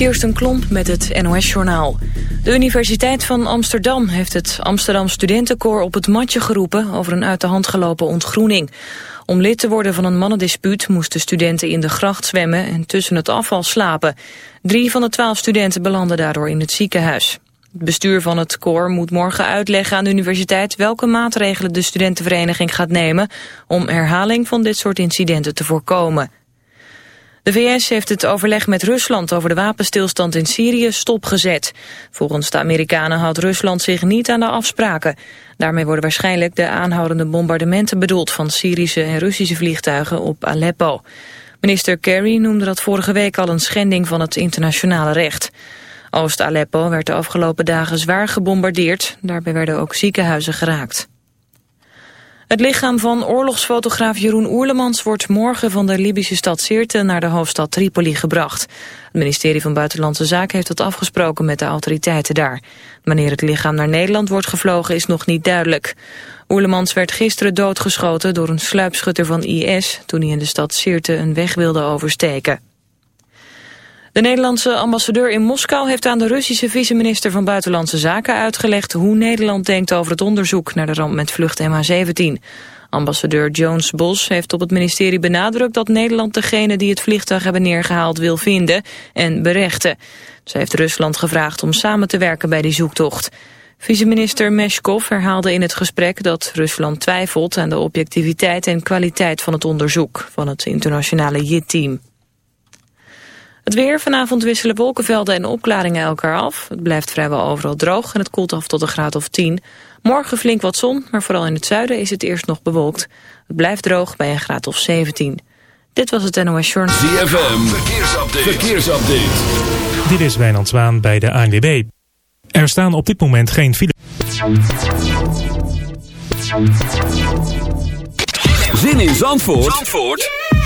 Kirsten Klomp met het NOS-journaal. De Universiteit van Amsterdam heeft het Amsterdam Studentenkoor op het matje geroepen over een uit de hand gelopen ontgroening. Om lid te worden van een mannendispuut moesten studenten in de gracht zwemmen en tussen het afval slapen. Drie van de twaalf studenten belanden daardoor in het ziekenhuis. Het bestuur van het koor moet morgen uitleggen aan de universiteit welke maatregelen de studentenvereniging gaat nemen om herhaling van dit soort incidenten te voorkomen. De VS heeft het overleg met Rusland over de wapenstilstand in Syrië stopgezet. Volgens de Amerikanen houdt Rusland zich niet aan de afspraken. Daarmee worden waarschijnlijk de aanhoudende bombardementen bedoeld van Syrische en Russische vliegtuigen op Aleppo. Minister Kerry noemde dat vorige week al een schending van het internationale recht. Oost-Aleppo werd de afgelopen dagen zwaar gebombardeerd. Daarbij werden ook ziekenhuizen geraakt. Het lichaam van oorlogsfotograaf Jeroen Oerlemans wordt morgen van de Libische stad Sirte naar de hoofdstad Tripoli gebracht. Het ministerie van Buitenlandse Zaken heeft dat afgesproken met de autoriteiten daar. Wanneer het lichaam naar Nederland wordt gevlogen is nog niet duidelijk. Oerlemans werd gisteren doodgeschoten door een sluipschutter van IS toen hij in de stad Sirte een weg wilde oversteken. De Nederlandse ambassadeur in Moskou heeft aan de Russische vice-minister van Buitenlandse Zaken uitgelegd hoe Nederland denkt over het onderzoek naar de ramp met vlucht MH17. Ambassadeur Jones Bos heeft op het ministerie benadrukt dat Nederland degene die het vliegtuig hebben neergehaald wil vinden en berechten. Ze heeft Rusland gevraagd om samen te werken bij die zoektocht. Vice-minister Meshkov herhaalde in het gesprek dat Rusland twijfelt aan de objectiviteit en kwaliteit van het onderzoek van het internationale JIT-team. Het weer, vanavond wisselen wolkenvelden en opklaringen elkaar af. Het blijft vrijwel overal droog en het koelt af tot een graad of 10. Morgen flink wat zon, maar vooral in het zuiden is het eerst nog bewolkt. Het blijft droog bij een graad of 17. Dit was het NOS Journal. ZFM, verkeersupdate. verkeersupdate. Dit is Wijnand Zwaan bij de ANWB. Er staan op dit moment geen file. Zin in Zandvoort? Zandvoort?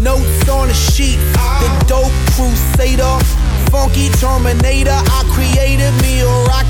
Notes on a sheet. The dope crusader, funky terminator. I created me a rocket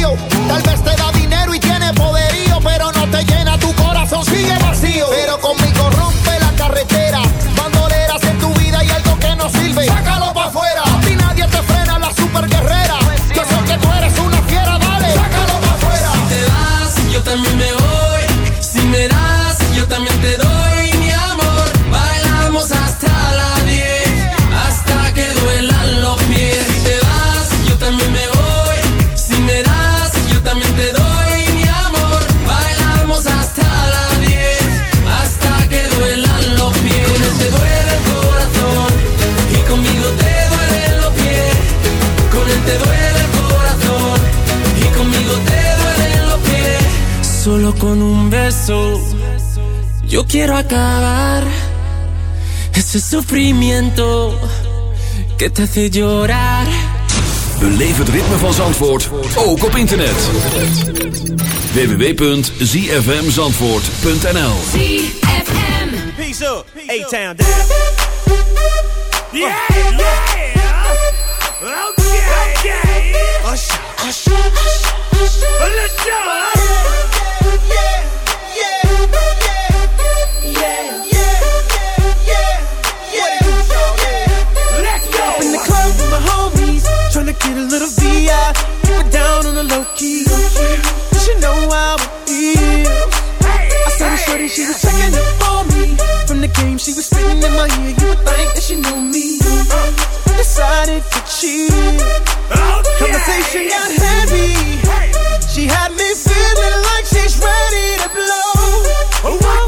Lloras acabar ese sufrimiento que te hace llorar. Beleef het ritme van Zandvoort ook op internet. www.zfmzandvoort.nl Peace up, A-Town down. Yeah, yeah. Okay, okay. Hush, hush, hush, hush. Let's go. Get a little VI. It down on the low key. You should know how it feels. I saw the shorty, she was checking up on me. From the game, she was spitting in my ear. You would think that she knew me. Decided to cheat. Conversation got heavy. She had me feeling like she's ready to blow.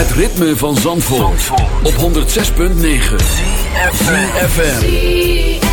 Het ritme van Zandvoort, op 106.9 FM.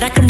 that I can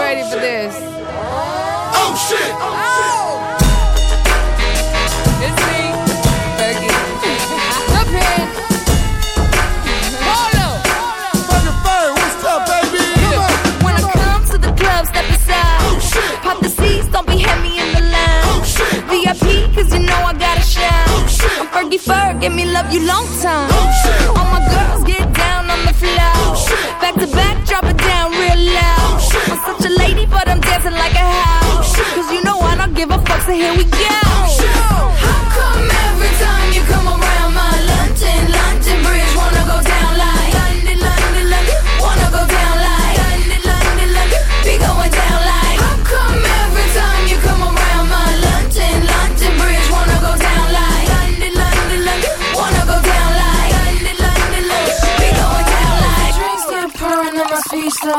ready for this? Oh shit! Oh! It's me, Fergie. Up here. Polo. what's up, baby? Come on. When I come to the club, step aside. Oh shit! Pop the seats, don't be heavy in the line. Oh VIP, cause you know I gotta shine. Oh shit! I'm Fergie Ferg, give me love you long time. Oh shit! All my girls floor. Back to back, drop it down real loud. I'm such a lady, but I'm dancing like a house. Cause you know I don't give a fuck, so here we go. How come every time you come around